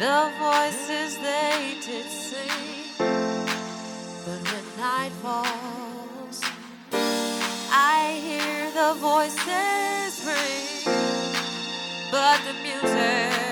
the voices they did sing. But when night falls, I hear the voices ring, but the music.